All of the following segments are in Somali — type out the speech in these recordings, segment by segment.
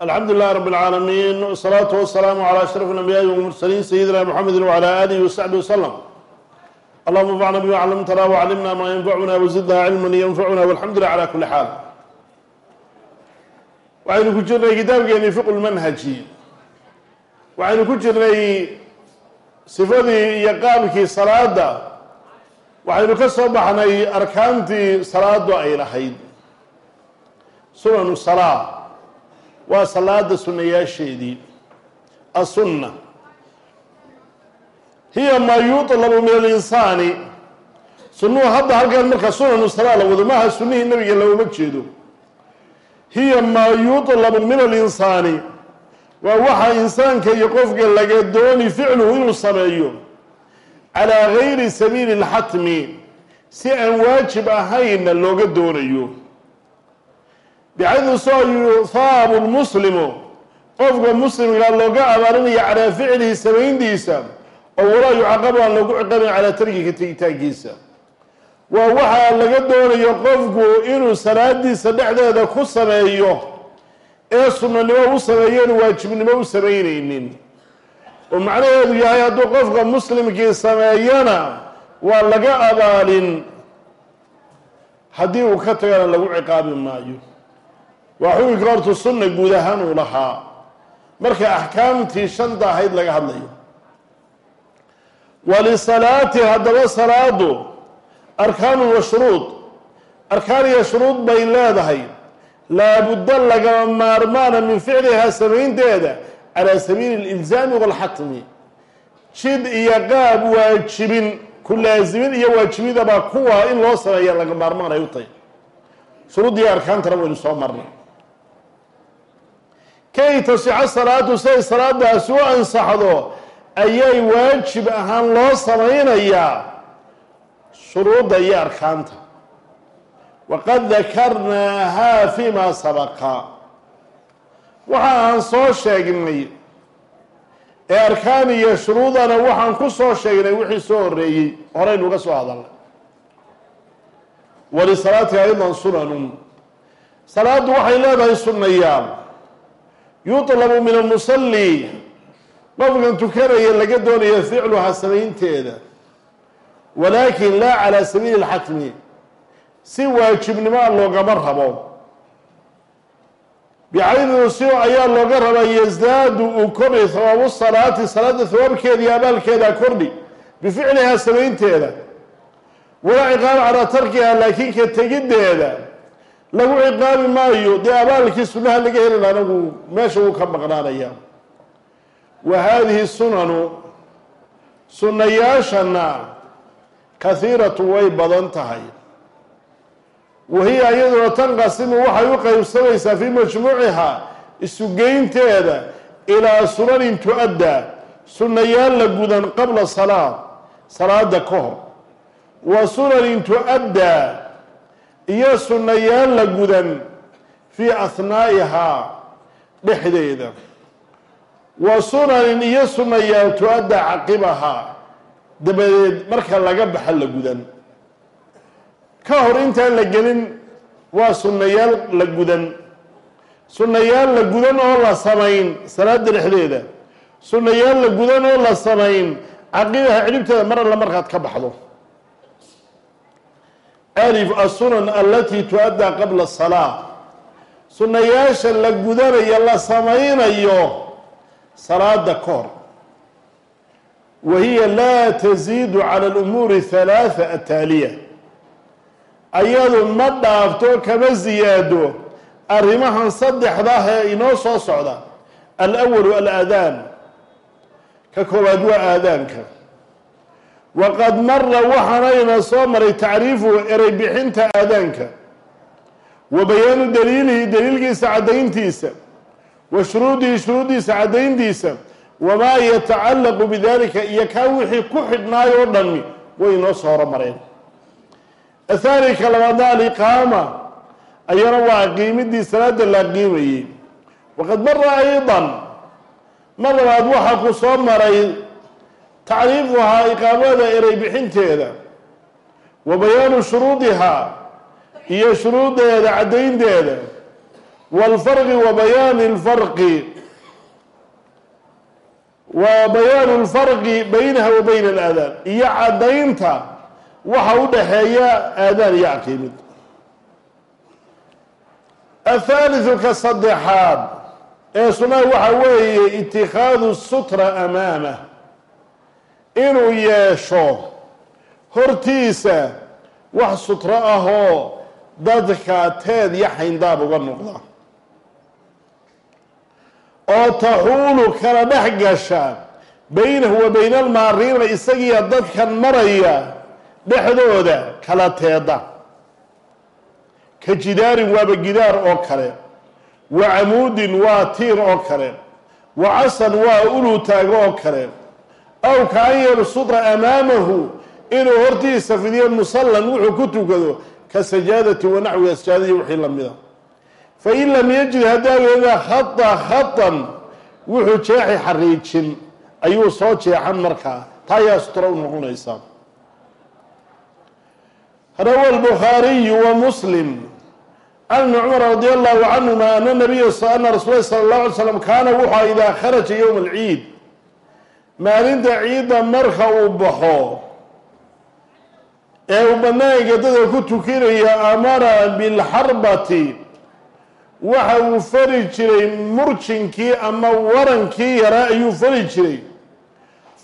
alxamdu lilahi rab اlcaalamiin wsalaatu wasalaamu calaa ashraf اlambiyaai wmursaliin sayidina mxamedi wala alihi wasaxbi wasalam allahuma anfacna bima clamtana waclimna maa yanfacuna wasidna cilman ynfacuna walxamdu lilah cala kuli xaal waxaynu ku jirnay kitaabkeeni fiqu lmanhaji waxaynu ku jirnay sifadii iyo qaabkii salaada waxaynu ka soo baxnay arkaantii salaadu ay lahayd. Sunanu salaa waa salaada sunayaasheedii asunna hiya maa yuطlabu min alinsaani sunuhu hadda halkan marka sunanu salaa la wado maaha sunihii nabiga looma jeedo hiya maa yuطlabu min alinsaani waa waxa insaanka iyo qofka laga dooni ficluhu inuu sameeyo calaa gayri sabiili اlxatmi si aan waajib ahayna looga doonayo bixaydu soo yuhaabu lmuslimu qofka muslimkaa looga abaalinaya calaa ficlihi samayntiisa oo walaa yucaqabu aan loogu ciqabin calaa tarkika tegitaankiisa waa waxaa laga doonayo qofku inuu salaadiisa dhexdeeda ku sameeyo ee sunnanimo u sameeyoon waajibnimo u samaynaynin. Oo macnaheedu yahay hadduu qofka muslimkii sameeyana waa laga abaalin. Haddii uu ka tagana lagu ciqaabi maayo waa xukunka hortu sunna guud ahaan uu lahaa. Marka axkaamtii shanta ahayd laga hadlayo. Walisalaati haddaba salaadu arkaanu wa shuruud. Arkaan iyo shuruud bay leedahay. Laabudda lagama maarmaana min ficlihaa samaynteeda calaa sabiili اlilzaami wاlxatmi jid iyo qaab waajibin ku laasimin iyo waajibidabaa kuwa in loo sameeya laga maarmaan ay u tahay. Shuruuddii arkaantana waynu soo marnay kay tasixo salaadu siay salaadaasi u ansaxdo ayay waajib ahaan loo samaynayaa. Shuruudda iyo arkaanta. Waqad dakarnaahaa fi ma sabaqa. Waxa aan soo sheegnay ee arkaan iyo shuruudana waxaan ku soo sheegnay wixii soo horeeyey horeynu uga soo hadalnay. Walisalaati aydan sunanun. Salaaddu waxay leedahay sunnayaal yutlabu min almusalli. Qofkan tukanaya laga doonayo ficluha samaynteeda walaakin laa calaa sabiili اlxatmi si waajibnimoa loogama rabo. Bicaydu si ayaa looga rabaa yasdaadu uu kordhi hawaabu salaati salaada hawaabkeeda iyo abaalkeeda kordhi bificlihaa samaynteeda. Walaa ciqaaba calaa tarkiha laakiin ka tegiddeeda lagu ciqaabi maayo dee abaalkii sunaha laga helin anagu meesha wuu ka maqnaanaya. Wa haadihi sunanu sunnayaashana kahiiratu way badan tahay. Wa hiya iyaduna tanqasimu waxay u qeybsamaysaa fii majmuuciha isugeynteeda ilaa sunanin tu-addaa sunnayaal la gudan qabla salaa salaada ka hor. Wa sunanin tu-addaa iyo sunnayaal la gudan fii ahnaa'ihaa dhexdeeda. Wa sunanin iyo sunnayaal tu-addaa caqibahaa dabadeed marka laga baxa la gudan. Ka hor intaan la gelin waa sunnayaal la gudan. Sunnayaal la gudan oo la samayn salaada dhexdeeda. Sunnayaal la gudan oo la samayn caqibaha cidhibteeda mar alla markaad ka baxdo alif asunan alatii tu-addaa qabla salaa sunnayaasha la gudanayo la samaynayo salaada ka wa hiya laa taziidu cala alumuuri halaatha ataaliya ayadu ma dhaafto kama ziyaado. Arrimahan saddexdah ee inoo soo socda. Alawalu alaadaan ka koowaad waa aadaanka waqad mara waxaanayna soo maray tacriifuhu erey bixinta aadaanka wa bayaanu daliilihi daliilkiisa caddayntiisa wa shuruudihi shuruuddiisa caddayntiisa wamaa yatacallaqu bidalika iyo kaa wixii ku xidhnaay oo dhami way inoo soo horomareen athaani ka labaadna aliqaama ayana waa qiimidii salaada la qiimayey waqad mara aydan mar labaad waxaa ku soo maray tacriifuhaa iqaamada erey bixinteeda wa bayaanu shuruudihaa iyo shuruudeeda caddaynteeda waalfarqi wa bayaani lfarqi wa bayaanu lfarqi baynaha wa bayna alaadaan iyo caddaynta waxa u dhexeeya aadaan iyo caqiimid athaalithu ka saddexaad ee sunaha waxa weeye itikaadu sutra amaamah inuu yeesho hortiisa wax sutro ahoo dadka teed iyo xayndaab uga noqda. Oo taxuulu kala dhex gasha baynahu wa bayna almaariina isagiiyo dadkan maraya dhexdooda kala teeda. Ka jidaarin waaba gidaar oo kale wa camuudin waa tiir oo kale wa casan waa ulu taago oo kale aw ka an yabsuda amaamahu inuu hortiisa fidiyo musallan wuxuu ku tukado ka sajaadati wa naxwiha sajaadadii wixii lamida fain lam yajid haddaa khada khatan wuxuu jeexi xariijin. Ayuu soo jeexan markaa. Taa ayaa sutro u noqonaysa. Rawa albukhaariyu wa muslim. Can ibni cumar radi allahu canhuma ana nabiya ana rasul lahi sala allahu alay slam kaana wuxua idaa kharaja yowma alciid maalinta ciidda marka uu baxo ee uu banaanka dadka ku tukinaya amara bilxarbati waxa uu fari jiray murjinkii ama warankii yaraa ayuu fari jiray.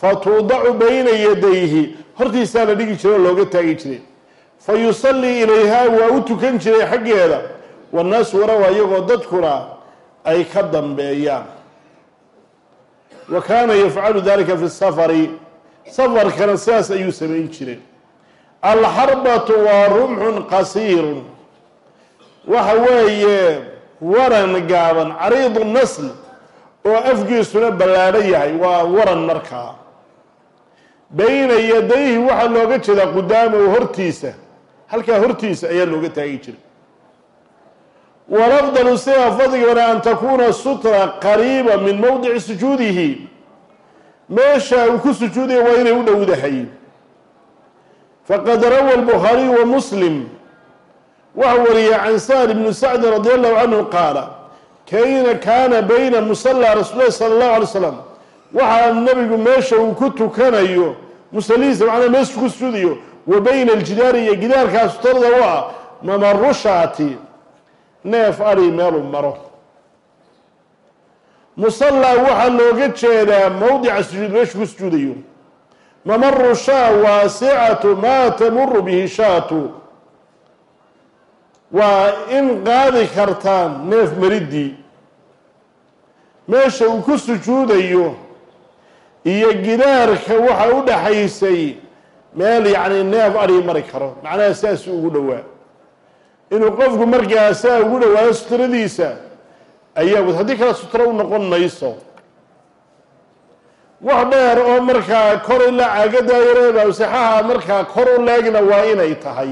Fatuudacu bayna yadayhi hortiisaa la dhigi jiray oo looga taagi jiray. Fa yusallii ilayha waa u tukan jiray xaggeeda. Wannaasu warawa iyagoo dadkuna ay ka dambeeyaan wa kaana yafcalu dalika fi safari. Safarkana sidaas ayuu samayn jiray. Alxarbatu waa rumxun qasiirun. Waxa weeye waran gaaban cariidu nasl oo afgiisuna ballaadho yahay waa waran markaa bayna yadayhi waxaa looga jeedaa qudaamahu hortiisa. Halkaa hortiisa ayaa looga taagi jiray walafdalu sida fadligana an takuuna sutra qariiba min mowdici sujuudihi. Meesha uu ku sujuudaya waa inay u dhowdahay. Faqad rawa albukhaariyu wa muslim. Waxa wariyay can sahل bni sacdi radi allahu canhu qaala kayna kaana bayna musala rasuul lahi sala allahu alay slam waxaa nabigu meesha uu ku tukanayo musalihiisa macnaa meesha ku sujuudayo wa bayna iyo gidaarkaa sutarda u ah neef ari meeluu maro. Musallaa waxaa looga jeedaa mowdica sujuud meesha ku sujuudayo. Mamaru shaa waasicatu maa tamuru bihi shaatu. Waa in qaadi kartaan neef maridii meesha uu ku sujuudayo iyo gidaarka waxa u dhaxaysay meel yacni neef adhii mari karo. Macnaha saas ugu dhowaa inuu qofku markaa saa ugu dhawaado sutradiisa ayaa wad haddii kale sutro u noqon mayso. Wax dheer oo markaa kor ilaa caagadaa yareeba sixaha markaa kor u leegna waa inay tahay.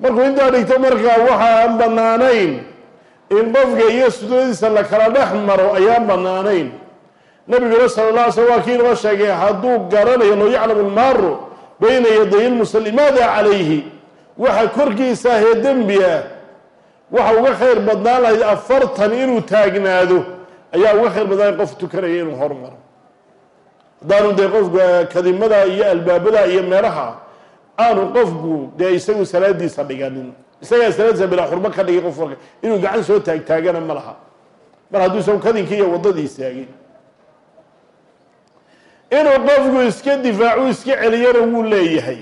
Markuu intaa dhigto markaa waxa aan bannaanayn in qofka iyo sutradiisa la kala dhex maro ayaan bannaanayn. Nabiguna sala la alay slam waa kii inoo sheegay hadduu garanayo loo yaclamu lmaaru bayna yaday lmusalli maada calayhi waxa korkiisa ahee dembi ah waxa uga khayr badnaan lahayd afartan inuu taagnaado ayaa uga khayr badnaan qof tukanaya inuu hormaro haddaanu dee qofka kadimada iyo albaabada iyo meelaha aanu qofku dee isagu salaadiisa dhiganin. Isagaa salaadiisa bilaa xurmo ka dhigay qof warka. Inuu gacan soo taagtaagana ma laha. Mar hadduu isagu kadinkii iyo waddadii istaagay inuu qofku iska difaacu iska celiyana wuu leeyahay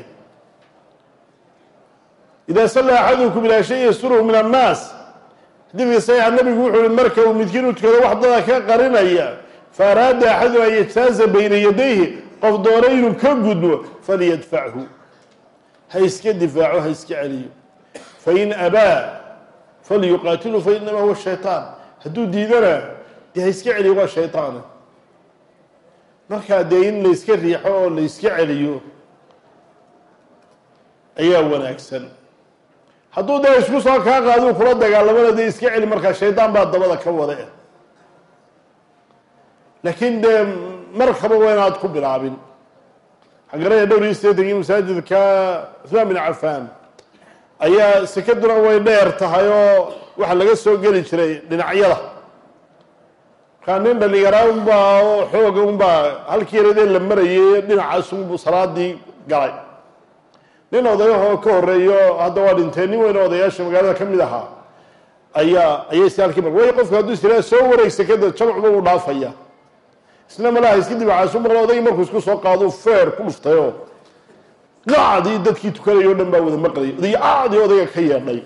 idaa sallaa axadukum ilaa shay yasturuhu min annaas xadiidka saxiixa nabigu wuxuu yihi marka uu midkiin u tukado wax dada ka qarinaya fa araada axadun an yajtaaza bayna yadayhi qof doona inuu ka gudbo falyadfachu ha iska difaaco ha iska celiyo fain abaa falyuqaatilu fainamaa huwa shayطaan hadduu diidana dee ha iska celiyo waa shayطaana markaa dee in layska riixo oo layska celiyo ayaa wanaagsan hadduu dee isku soo kaa qaaduu kula dagaalamana dee iska celi markaa shaydaan baa dabada ka wada laakiin dee markaba waa inaad ku bilaabin. Xagaraya dhowr iyo sideetankii masaajidka cuثmaan bin cafaan ayaa sekaduna way dheer tahay oo waxaa laga soo geli jiray dhinacyada. Markaa nin dhalinyaraa unbaa oo xooga unbaa halkii yaradee la marayay dhinacaas unbuu salaadii galay nin odayahoo ka horeeyo hadda waa dhintee nin weyn odayaasha magaalada ka mid ahaa ayaa ayay si halkii mar way qofku hadduu istilaa soo wareegsa kadib jamacba uu dhaafaya. Isna malaha iska dibacaasu maqla odaygii markuu isku soo qaado feer ku dhuftayoo qacdii dadkii tukanaya o dhan baa wada maqlayay oday acdii odayga ka yeedhay.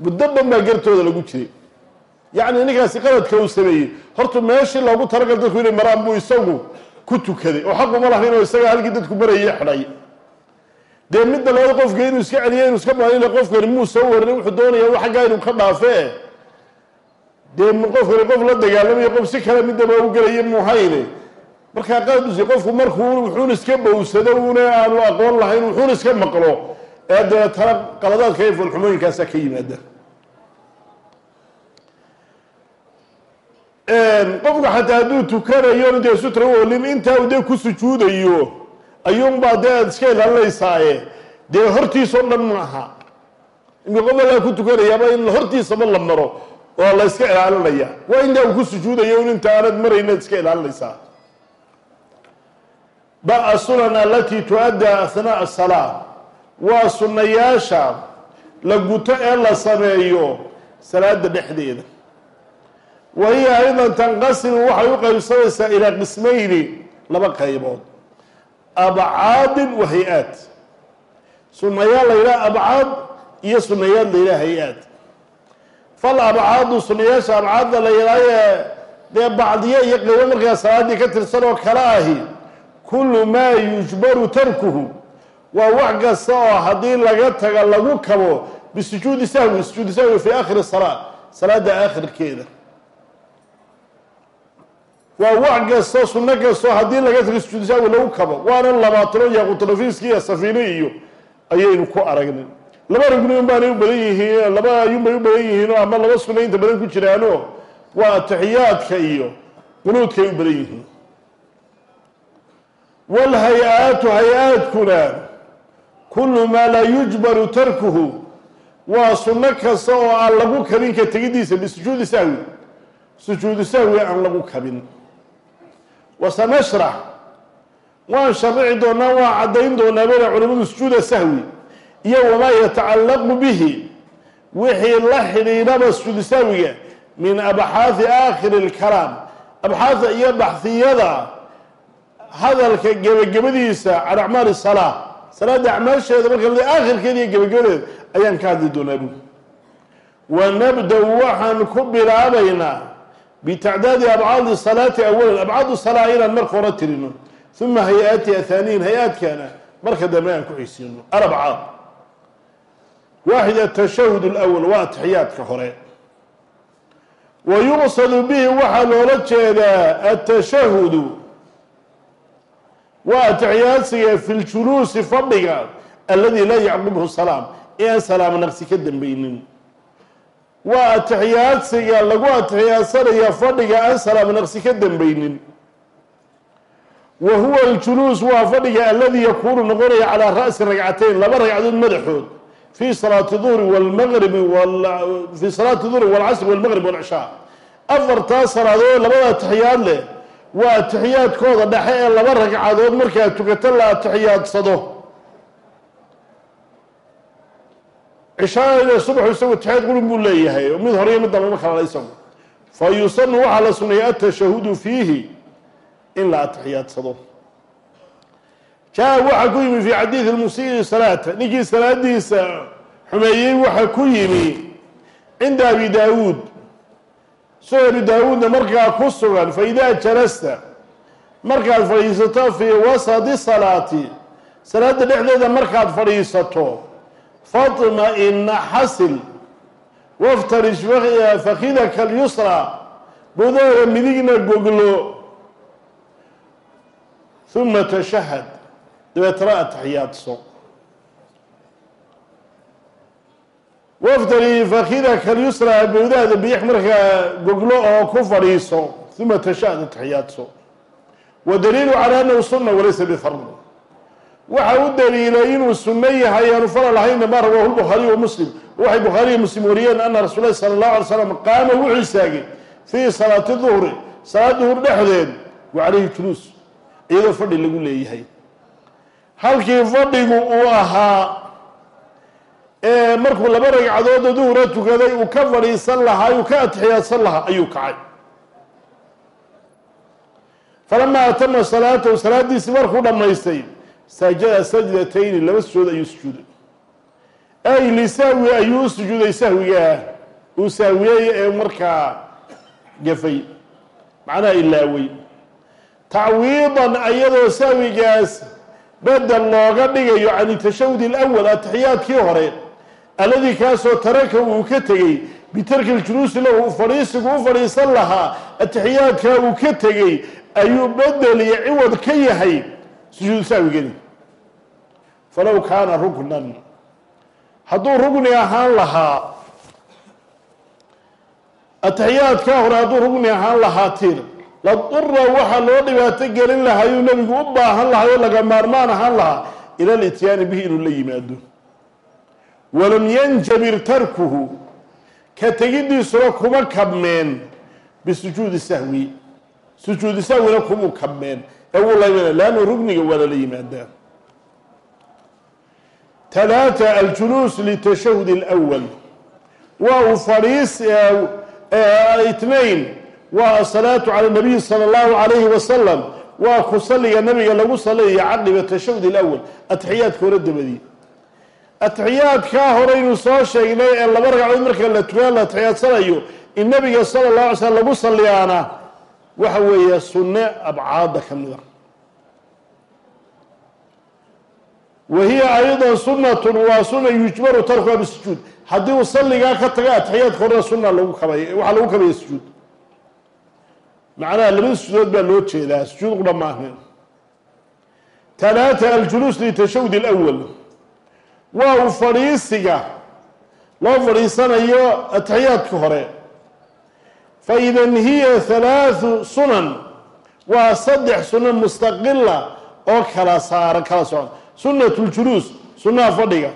Muddo dhan baa gartooda lagu jiray. Yacni ninkaasi qaladka uu sameeyey horta meeshii loogu talagal dadku inay maraan buu isagu ku tukaday. Oo xaquma lahayn oo isaga halkii dadku marayay xidhay dee midda labaad qofka inuu iska celiya inuu iska maalinla qofkani muu soo warin wuxuu doonaya xaggaa inuu ka dhaafee dee qofkani qof la dagaalamayo qof si kale midaba u gelaya muuhayne markaa qaadus qofku markuu wuxuuna iska bowsado una aanu aqoon lahayn wuxuuna iska maqlo. Ee dabeetana qaladaadka iyo foolxumooyinkaasaa ka yimaada. Qofka xataa hadduu tukanayo dee sutra olin intaa dee ku sujuudayo ayuunbaa dee aada iska ilaalinaysaaye dee hortiisao dhan maaha imka qof allaa ku tukanayaaba in hortiisaba la maro oo la iska ilaalinaya waa intaa uu ku sujuudayo in inta aanad maraynaad iska ilaalinaysaa ba asunan alatii tu-addaa ahnaaء asalaa waa sunnayaasha la guto ee la sameeyo salaada dhexdeeda wa hiya aydan tanqasimu waxay u qaybsamaysaa ilaa qismayni laba qaybood abcaadin wa hay'aad. Sunayaal la yidhaha abcaad iyo sunayaal la yidhaha hay'aad. Fal abcaadu sunayaasha abcaadda la yidhaaye dee bacdiye iyo qaybo markaa salaaddii ka tirsan oo kale ahi kullu maa yujbaru tarkuhu. Waa wax kasta oo haddii laga taga lagu kabo bisujuudi sahwi sujuudi sahwi fi aakhiri salaa salaada aakhirkeeda waa wax kastoo sunno kastoo haddii laga tago sujuudi sahwi lagu kabo waana labaatano yaquutanafiiski iyo safiine iyo ayaynu ku aragnay laba rugni un baanay u badan yihiin laba ayuunbay u badan yihiinoo ama laba sunna inta badan ku jiraano waa atixiyaadka iyo qunuudkay u badan yihiin. Wlhay-aatu hay'aadkuna kullu maa laa yujbaru tarkuhu waa sunno kasta oo aan lagu kabin ka tegidiisa bisujuudi sahwi. Sujuudu sahwi aan lagu kabin wasanashrax waan sharici doonaa waan caddayn doonaa bana culimadu sujuuda sahwi. Iyo wamaa yatacallaqu bihi wixii la xidhiidhaba sujuudu sahwiga min abxaahi aakhiri lkalaam. Abxaada iyo baxhiyada hadalka gebagabadiisa can acmaali salaa salaada acmaasheeda marka aakhirkeeda iyo gebagabadeeda ayaan ka hadli doonaa bu wa nabda-u waxaan ku bilaabaynaa bitacdaadi abcaadi salaati awalan abcaadu salaa inaan marka hore tirino uma hay'aati athaniin hay'aadkana marka dambe aan ku xisiino alabcaad waaxid atashahud alawal waa atixiyaadka hore wa yuqsadu bihi waxaa loola jeedaa atashahudu waa atixiyaadsiga fi ljuluusi fadhiga aladi laa yacqubhu salaam ee aan salaamo naqsi ka dambaynin waa atixiyaadsiga lagu atixiyaadsanaya fadhiga aan salaamo naqsi ka dambaynin. Wa huwa aljuluus waa fadhiga aladi yakuunu noqonaya calaa ra'si ragcatayn laba ragcadood madaxood. Fi salaati duhri wlmaqribi fi salaati duhri walcasri walmaqrib walcishaa afartaa salaadood labada atixiyaad leh waa atixiyaadkooda dhexe ee laba ragcadood markaa tukato la atixiyaadsado cishaada subaxu isagu atixiyaad qurun buu leeyahay. Mid hore mid dambe ma kalala isagu fa yusanu waxaa la suneeyay atashahudu fiihi in la atixiyaadsado. Jaa waxaa ku yimi fi xadiidi lmusii salaata. Ninkii salaadiisa xumeeyey waxaa ku yimi cinda abi daawuud. Abi daawuudna markaa ku sugan fa idaa jalasta markaad fadhiisato fii wasadi salaati salaada dhexdeeda markaad fadhiisato fatma-ina xasil waftarish fakidaka alyusra bodaada midigna goglo uma tashahad dabeetana atixiyaadso waftari fakidaka alyusra bowdaada biyax markaa goglo oo ku fadhiiso uma tashahad atixiyaadso wa daliilu calaa annahu sunna walaysa bifard waxa u daliilay inuu sunno yahay aanu fala lahayna ma rawaahu lbukhaariy wa muslim. Waxay bukhaariya muslim wariyeen ana rasuul lahi sala allahu alay slam qaama wuxuu istaagay fii salaati duhri salaad duhur dhexdeed wa calayhi juluus iyadoo fadhi lagu leeyahay. Halkii fadhigu uu ahaa ee markuu laba ragcadood duhura tukaday uu ka fadhiisan lahaa uu ka atixiyaadsan lahaa ayuu kacay. Falamaa atama salaatahu salaadiisii markuu dhammaystay sajada sajdatayni laba sujood ayuu sujuuday. Ay lisahwi ayuu u sujuuday sahwigaa uu sahwiyey ee markaa gafay macnaha ilaawey tacwiidan ayadoo sahwigaas bedel looga dhigayo can tashahud alawal atixiyaadkii hore alladii kaasoo taraka uu ka tegey bitarki ljuluusi lahu fadhiisigu u fadhiisan lahaa atixiyaadkaa uu ka tegey ayuu bedel iyo ciwad ka yahay sujuudu sahwigani falow kaana ruknan hadduu rugni ahaan lahaa atixiyaadkaa hore hadduu rugni ahaan lahaa tir la dura waxaa loo dhibaato gelin lahaayuu nebigu u baahan lahay oo laga maarmaan ahaan lahaa ila lityaani bihi inuu la yimaado. Walam yanjabir tarkuhu ka tegidiisuna kuma kabmeen bisujuudi sahwi. Sujuudi sahwina kumuu kabmeen ee wuu leannu rugniga waa lala yimaadaa. Talaata aljuluus litashahud اlأwal waa uu fadhiis itnain waa asalaatu cala nabiyi sala allahu calayhi wasalam waa ku salliga nabiga lagu salliyayo caqiba tashahud ilawal atixiyaadka hore dabadii atixiyaadkaa horeynu soo sheegnay ee laba ragcadood marka la tukaa la atixiyaadsanayo in nabiga sala llahu alay slam lagu salliyaana waxa weeye sunne abcaadda ka mida wa hiya ayضa sunatun waa suna yujbaru tarkuha bisujuud haddii uu salligaa ka taga atixiyaadka horena suna lagu kabay waxaa lagu kabaya sujuud macnaha labada sujuudood baa loo jeedaa sujuud qudha maahan talaata aljuluus litashahud اlأwal waa uu fadhiisiga loo fadhiisanayo atixiyaadka hore faidan hiya halaathu sunan waa saddex sunno mustaqila oo kala saara kala socda. Sunat ljuluus sunnaha fadhiga.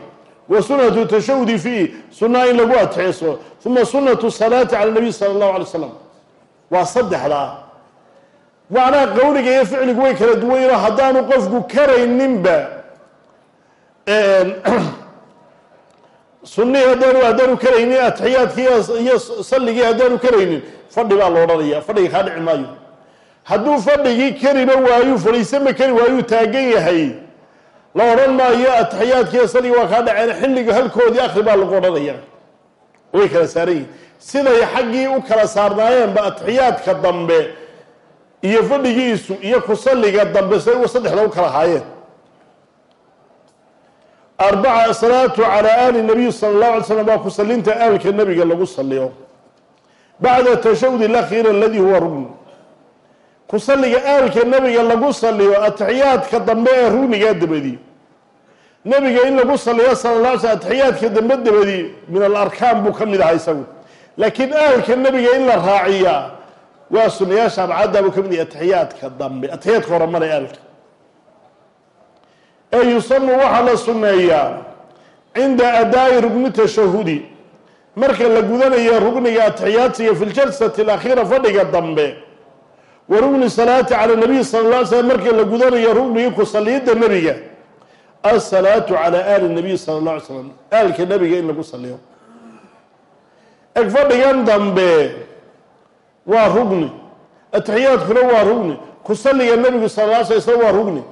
Wa sunatu tashawudi fiihi sunnaha in lagu ateeso uma sunatu salaati cala nabiy sala allahu alay slam waa saddexdaa macnaha qowliga iyo ficligu way kala duwan yino haddaanu qofku karayninba sunihii haddaanu haddaanu karaynin atixiyaadkii iyo salligii haddaanu karaynin fadhi baa lo odhanaya fadhiga kaa dhici maayo. Hadduu fadhigii kariba waayuu fadhiisanba kari waayuu taagan yahay. La odhan maayo atixiyaadki iyo salligii waa kaa dhaceen xilliga halkoodii akri baa lagu odhanaya way kala saaran yihiin siday xaggii u kala saarnaayeenba atixiyaadka dambe iyo fadhigiisu iyo ku salliga dambe say saddexda u kala haayeen arbaca asalaatu calaa aali nabiy sala allahu alay slam waa ku sallinta aalka nebiga lagu salliyo bacda tashahud alakhir aladi huwa rugn ku salliga aalka nebiga lagu salliyo atixiyaadka dambe ee rugnigaa dabadii nebiga in lagu salliyo sala la alay slam atixiyaadka dambe dabadii min alarkaan buu ka mid ahaa isagu laakiin aalka nebiga in la raaciyaa waa sunayaasha abcadda buu ka mid yahay atixiyaadka dambe atixiyaadka hore mara aalka ee yusanu waxaa la sunneeyaa cinda adaa'i rugni tashahudi marka la gudanayo rugniga atixiyaadsiga fi ljalsati alakhiira fadhiga dambe wa rugni salaati cala nabiy sala la alay slam marka la gudanayo rugnigii ku saliyidda nebiga asalaatu cala aali nabiy sala alla alay slam aalka nebiga in lagu saliyo eg fadhigan dambe waa rugni atixiyaadkuna waa rugni ku salliga nebigu sala la sl isla waa rugni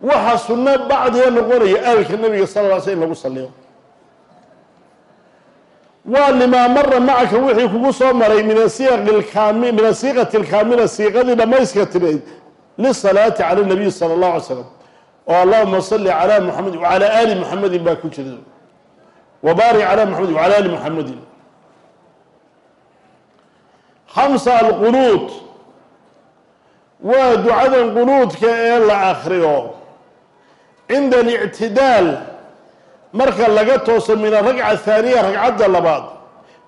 waxa sunno bacdiga noqonaya aalka nebiga sala la sl in lagu saliyo waa limaa mara macaka wixii kugu soo maray min asiiqi min asiiqati alkaamila siiqadii dhammayska tirayd lisalaati cala nabiy sala allahu alay slam oo allahuma salli calaa muxamedin wacalaa aali muxamedin baa ku jira. Wabaarik calaa muxamedin wacala aali muxamedin khamsa alqunuud waa ducadan qunuudka ee la akriyo cinda alictidaal marka laga tooso min aragca athaaniya ragcadda labaad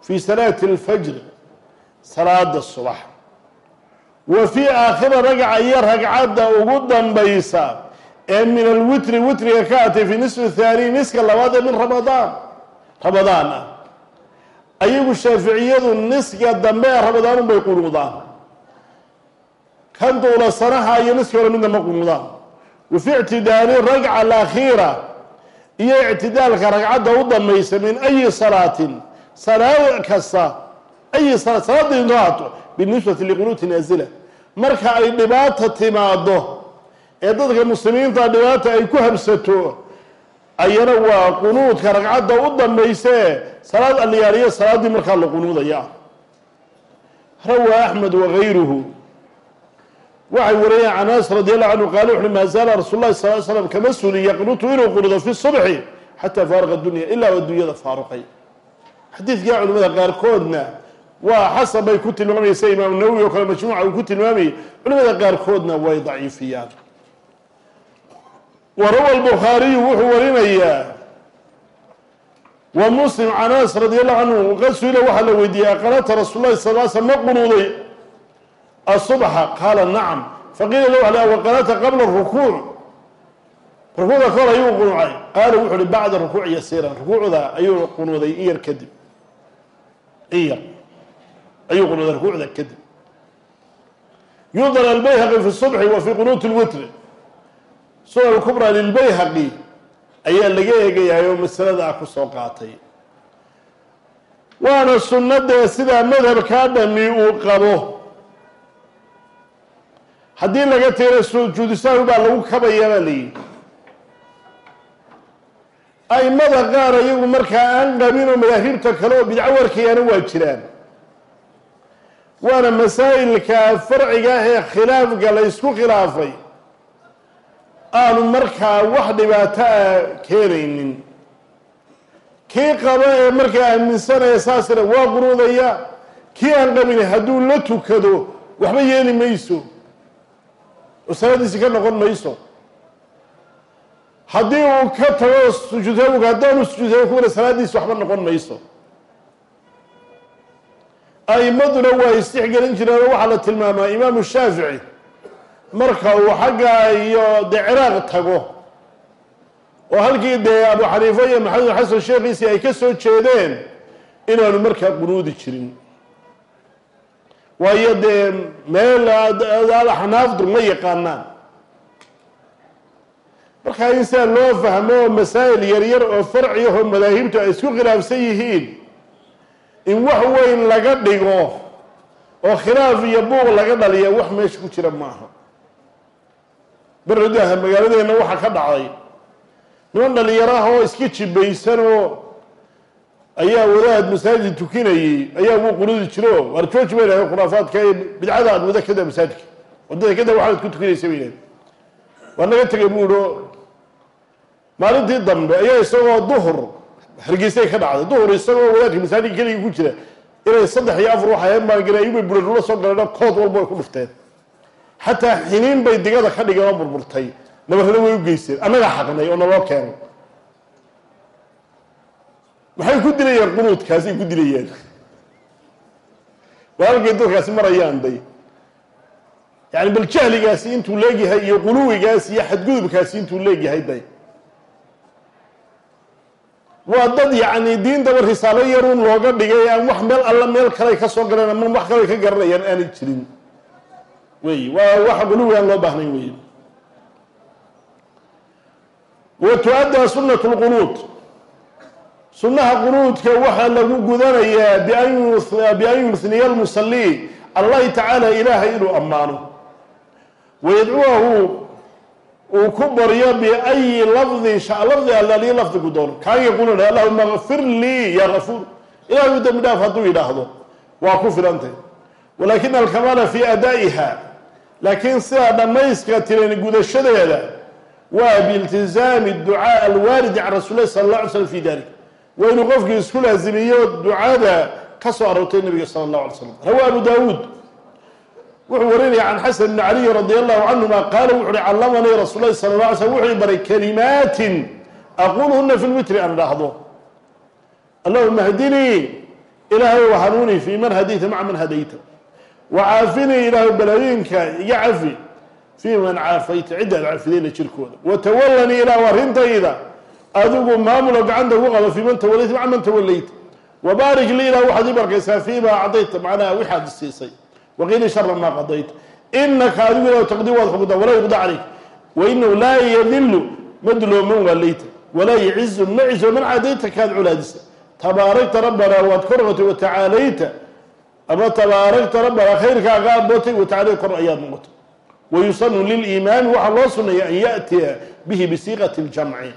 fii salaati alfajr salaada subax. Wa fii aakhiri ragca iyo ragcadda ugu danbaysa ee min alwitri witriga ka atay fi nisfi thaani niska labaad ee min ramadaan ramadaan ah. Ayagu shaaficiyadu niska dambe ee ramadaan unbay qunuudaan. Kan duula sanaha iyo niska hore midna ma qunuudaan wafi ictidaali ragca alakhiira iyo ictidaalka ragcadda u damaysa min ayi salaatin salaad kasta ayi salaad salaada inoo haato binisbati liqunuuti naazila. Marka ay dhibaata timaado ee dadka muslimiinta dhibaata ay ku habsato ayana waa qunuudka ragcadda u dambayse salaad alliyaaliyo salaaddii markaa la qunuudaya. Rawaa axmed wagayruhu waxay wariyeen can anas radi allahu canhu qaala wuxuui maa zaala rasul lahi sal slam kama suli yaqnutu inuu qunuudo fi subxi xataa faaraqa dunya ilaa adduunyada faaruqay. Xadiidkaa culimada qaarkoodna waa xasan bay ku tilmaamaysa imaam nawowi oo kale majmuuca uu ku tilmaamayay culimada qaarkoodna way daciifiyaan. Warawa albukhaariyu wuxuu warinayaa wa muslim can anas radi allahu canhu qad su'ila waxaa la weydiiyey aqanata rasuul lahi sal slam ma qunuuday asubxa qaala nacam faqiila lahu ala waqanata qabla rukuuc rukuucda kahor ayuu qunuucay qaala wuxu uhi bacda rukuuc yasiiran rukuucda ayuu qunuuday in yar kadib in yar ayuu qunuuday rukuucda kadib yudar albayhaqi fi subxi wa fi qunuuti lwitri sunan kubra lilbayhaqi ayaa laga eegayahay oo masalada ah ku soo qaatay waana sunnadee sidaa madhabkaa dhami uu qabo haddii laga tegana sujuudisaahu baa lagu kabayaa baa layidhi aimada qaar iyagu markaa aan qabin oo madaahibta kale oo bidco warkayaana waa jiraan. Waana masaa'ilka farciga ah ee khilaafka la ysku khilaafay. Aanu markaa wax dhibaato ah keenaynin. Kii qaba ee markaa aaminsanaya saasina waa qunuudaya kii aan qabin hadduu la tukado waxba yeeli mayso oo salaadiisi ka noqon mayso. Haddii uu ka tago sujuudsabuka haddaanu sujuudsabu kuna salaadiisi waxba noqon mayso. A'imaduna waa istixgelin jireen oo waxaa la tilmaamaa imaamu shaafici. Marka uu xagga iyo dee ciraaq tago oo halkii dee abu xaniifa iyo maxamed xasan sheekhiisii ay ka soo jeedeen inaanu markaa qunuudi jirin waayo dee meel axnaafdu ma yaqaanaan. Markaa in sidaa loo fahmo masaa'il yaryar oo farciyahoo madaahibtu ay isku khilaafsan yihiin in wax weyn laga dhigo oo khilaaf iyo buuq laga dhaliya wax meesha ku jira maaha. Beradaha magaaladeenna waxaa ka dhacday niman dhalinyaro oo iska jibaysan oo ayaa wadaad masaajid tukinayey ayaa wuu qunuudi jiro. Waar jooji bay dhahay khuraafaadka bidcada aad wada kada masaajidka. Wadada kada waxaad ku tukinaysa bay dhahay waa naga tegay buu iho maalintii dambe ayaa isagoo duhur hargeysay ka dhacday. Duhur isagoo wadaadka masaajidka keligii ku jira. Inay saddex iyo afar waxay maangale ayubay buradhula soo galeen kood walba ku dhufteen. Xataa xiniin bay digada ka dhigeen oo burburtay nabarrada way u geysteen. Annagaa xaqnay oo naloo keenay maxay ku dilayaan qunuudkaasay ku dilayaan waa halkay dadkaasi marayaan day. Yani bal jahligaasi intuu leegyahay iyo quluwigaasi iyo xadgudubkaasi intuu leegyahay day. Waa dad yacni diintaba risaalo yaruun looga dhigay aan wax meel alla meel kale ka soo galeen ama wax kale ka garanayaan aanay jirin. Wey waa waxa quluwi aan loo baahnayn wey. Wa tu-addaa sunat lqunuud sunnaha qunuudka waxaa lagu gudanayaa bian yuhniya almusalii allahi tacaala ilaahay inuu ammaano. Wayadcuwahu uu ku baryo biayi lafdin sha lafdi allaaliyo lafdigu doono kaan yaquulu allahuma kfir lii ya gafuur ilahay u dembi dhaaf hadduu yidhaahdo waa ku filantay. Walakina alkamaala fi adaa'iha laakiin sidaa dhammayska tiran gudashadeeda waa biiltizaami ducaa alwaaridi can rasuul lahi sala allah alay slam fi dalik waa inuu qofkii isku laazimiyo ducada ka soo aroortay nabiga sala allahu alay slam rawa abu daawuud. Wuxuu warinaya can xasan bni caliy radi allahu canhuma qaala wuxu uhi callamanii rasul lahi sala la alay slm wuxuu baray kalimaatin aquluhuna fi lwitri aan idhaahdo. Allahuma hdinii ilaahay wa hanuunii fii man hadayta maca man hadayta. Wacaafinii ilaahay balaayiinka iga cafi fii man caafayta ciddaad caafidayna jirkooda. Watawallanii ilaahu arrintayda adigu maamulo gacanta ku qabo fii man tawalayta maca man tawalayta wabaarik li ilah waxaad ii barkaysaa fiimaa cadayta macnaha wixaad siisay. Waqiini shara maa qadayta. Inaka adigu ilah taqdi waad xugdaa walaa yuqda calayk wainahu laa yadilu madloo man waalayta walaa yacizu ma cizo man cadayta kaad culaadisa. Tabaarakta rabbanaa waad kor noqotay watacaalayta ama tabaarakta rabbanaa khayrkaaga abootay watacaalayta kor ayaad noqotay. Wayusanu liliimaami waxaa loo suneeya an yaأtiya bihi bisiiqati اljamci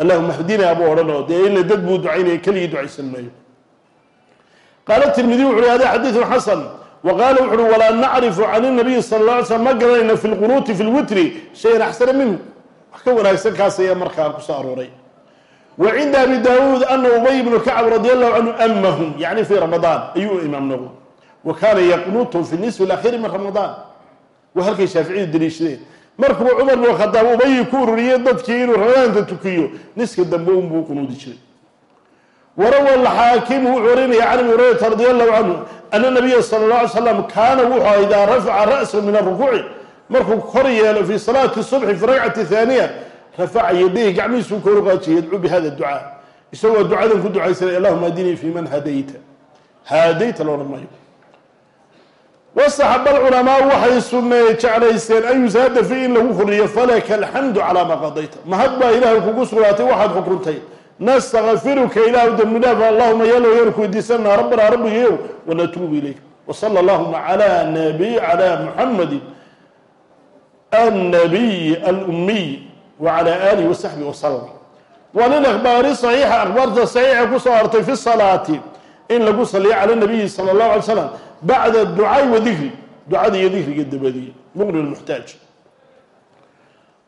allahuma hdinaa buu odhanoo dee ila dad buu ducaynaya keligii ducaysan maayo qaala tirmidiy wuxu uhi hada xadiidun xasan. Wa qaala wuxu uhi walaa nacrifu can inabiyi sala alla alay slam ma garanayna fi lqunuuti fi lwitri shayan axsana minhu. Wax ka wanaagsan kaas ayaa markaa ku soo arooray. Wa cinda abi daawuud ana ubay ibnu kacab radia allahu canhu amahum yacni fii ramadaan ayuu imaam nagu. Wa kaana yaqunuutu fi nisfi alakhiri min ramadaan. Waa halkay shaaficiyadu daliishadeen markuba cumar bnu khadaab ubayi ku ururiyey dadkii inuu ramadaanta tukiyo niska dambe unbuu qunuudi jiray warawa alxaakimu wuxuu warinaya can abi hurayrata radi allahu canhu ana nabiya sala اllah alay slam kaana wuxuu idaa rafaca ra'sahu min arukuuci markuu kor yeelo fi salaati subxi fi ragcati haaniya rafaca yadayhi gacmihiisuu kor u qaajiyay yadcuu bihada ducaa. Isagoo ducadan ku ducaysanay allahuma adinii fi man hadayta. Haadayta loodhan maayo wasaxaba alculamaau waxay suneeye jeclaysteen an yusaada fi in lagu kordhiyo falaka alxamdu calaa maa qadayta mahad baa ilaahay kugu sugnaatay waxaad xukuntay nastakfiruka ilaahu dembi dhaaf allahuma yalow yaan ku weydiisanaa rabbanaa rabbigayow wanatuubu ilayk wsala allahuma cala nabiy cala muxamadi annabiy alumiy wacala aalihi wasaxbihi wasalam wa lilakhbaari saxiixa akhbaarta saxiixa ku soo artay fi salaati in lagu saliyo cala nabiyi sala allahu alay slam bacda ducaai wa dikri ducada iyo dikriga dabadiye muqni lmuxtaaj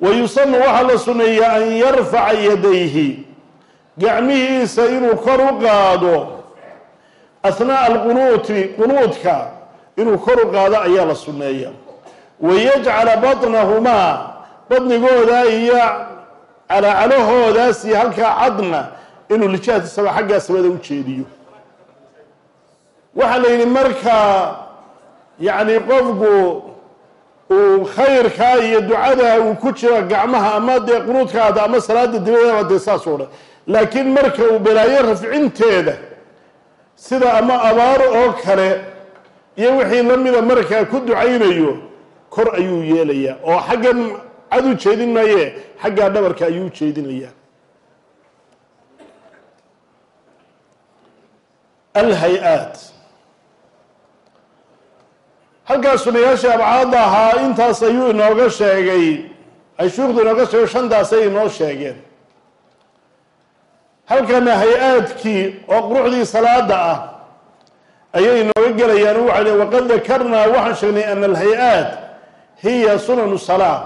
wa yusanu waxaa la suneeyaa an yarfaca yadayhi. Gacmihiisa inuu kor u qaado. Ahnaa'a alqunuuti qunuudka inuu kor u qaado ayaa la suneeya wayajcala batnahumaa badnigooda iyo calacalahoodaas iyo halkaa cadna inuu lijahati sama xaggaa samada u waxaa la yidhi marka yacni qofku uu khayrkaa iyo ducada uu ku jiro gacmaha ama dee qunuudkaada ama salaada dibadeeda dee saas oo dhan laakiin marka uu balaayo rafcinteeda sida ama abaar oo kale iyo wixii lamida markaa ku ducaynayo kor ayuu yeelayaa. Oo xaggan cad u jeedin maaye xaggaa dhabarka ayuu ujeedinayaa alhay-aat halkaa sunayaasha abcaadda ahaa intaas ayuu inooga sheegay. Ay shuukhdu inooga sheego shantaasay inoo sheegeen. Halkana hay'aadkii oo quruxdii salaada ah ayay inooga gelayaan. Waxay le waqad dakarnaa waxaan sheegnay ana alhay-aat hiya sunanu salaa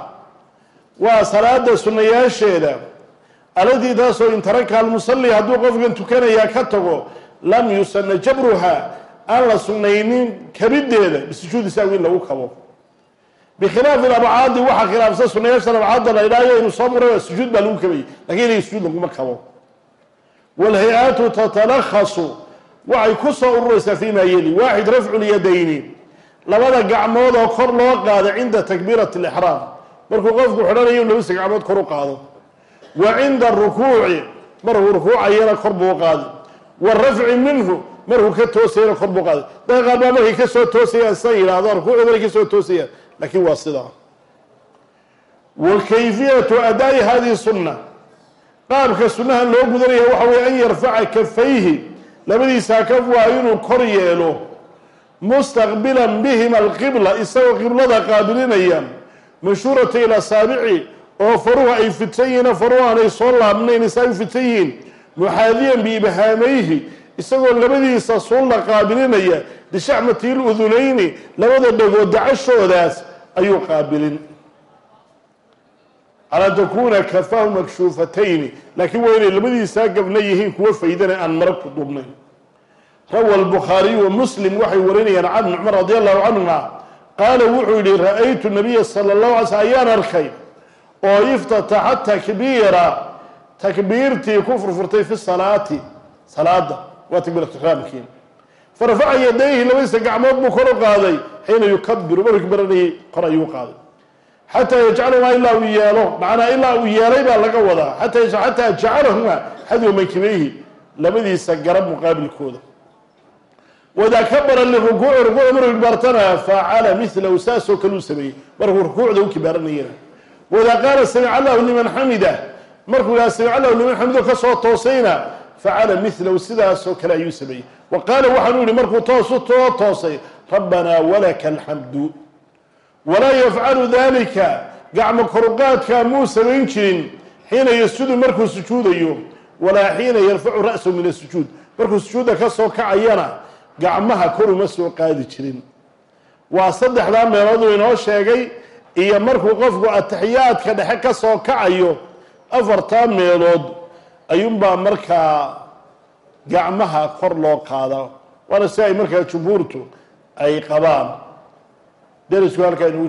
waa salaada sunayaasheeda alatii taasoo in taraka almusalli hadduu qofkan tukanayaa ka tago lam yusana jabruha aan la sugnaynin kabiddeeda bisujuudi saawi in lagu kabo. Bikhilaafi abcaadi waxaa khilaafsan sunayaashan abcaadda la idhaayo inu soo maray sujuud baa lagu kabayay laakiin inay sujuud laguma kabo. Wاlhay-aatu tatalakhasu waxay ku soo ururaysaa fima yeli waaxid rafcu lyadayni labada gacmood oo kor loo qaado cinda takbiirati اlixraam markuu qofku xidhanayo in gacmood kor u qaado. Wa cinda rukuuci markuu rukuucayana kor buu qaadi. Warafci minhu markuu ka toosayana kor buu qaaday. Dad qaar baa markay ka soo toosayaan sa yidhaahdo markay ka soo toosayaan laakiin waa sidaa wa kayfiyatu adaa'i hadihi sunna. Qaabka sunnaha loo gudanaya waxa weye an yarfaca kafayhi. Labadiisa kaf waa inuu kor yeelo. Mustaqbilan bihima alqibla isagoo qiblada qaabilinaya mashhuurata ila saabici oo faruhu ay fidsan yihiin faruhu aanay soo laabnayn isa ay u fidsan yihiin. Muxaadiyan biibhaamayhi isagoo labadiisa suulla qaabilinaya bishacmati ludunayni labada dhagood dacashoodaas ayuu qaabilin. Calaa takuuna kafahu makshuufatayni laakiin waa inay labadiisaa gabna yihiin kuwa faydana aan mara ku duubnayn rawa albukhaariyu wa muslim waxay warinayaan can ibni cumar radi allahu canhuma qaala wuxuu yihi ra'aytu nabiya sala allahu alay slm ayaan arkay oo iftataxa takbiira takbiirtii ku furfurtay fi salaati salaada waa takbiiratuxraamkii farafaca yadayhi labadiisa gacmood buu kor u qaaday xiina yukabiru markuu baranayay kor ayuu qaaday. Xataa yajcalumaa ilaa uu yeelo macnaa ilaa uu yeelay baa laga wadaa. Xataa jacalahuma xadwa mankibayhi labadiisa garab muqaabilkooda. Wadaa kabara lirukuuci rukuuc markuu kibaartana facala milahu saasoo kale uu sameeyey. Markuu rukuucda u kibaaranayana wadaa qaala samic allahu liman xamida markuu yidhaha samic allahu liman xamido ka soo toosayna facala milahu sidaasoo kale ayuu sameeyey wa qaala waxaanuu yihi markuu toosu too toosay rabbanaa walaka alxamdu walaa yafcalu dalika gacmo koruqaadkaa muu samayn jirin xiina yasjudu markuu sujuudayo walaa xiina yarfacu ra'sahu min asujuud markuu sujuudda ka soo kacayana gacmaha kor uma soo qaadi jirin waa saddexdaa meelooduu inoo sheegay iyo markuu qofku atixiyaadka dhexe ka kacayo afartaa meelood ayuunbaa markaa gacmaha kor loo qaada waana si ay markaa jumhuurtu ay qabaan. Derisku halkaa inugu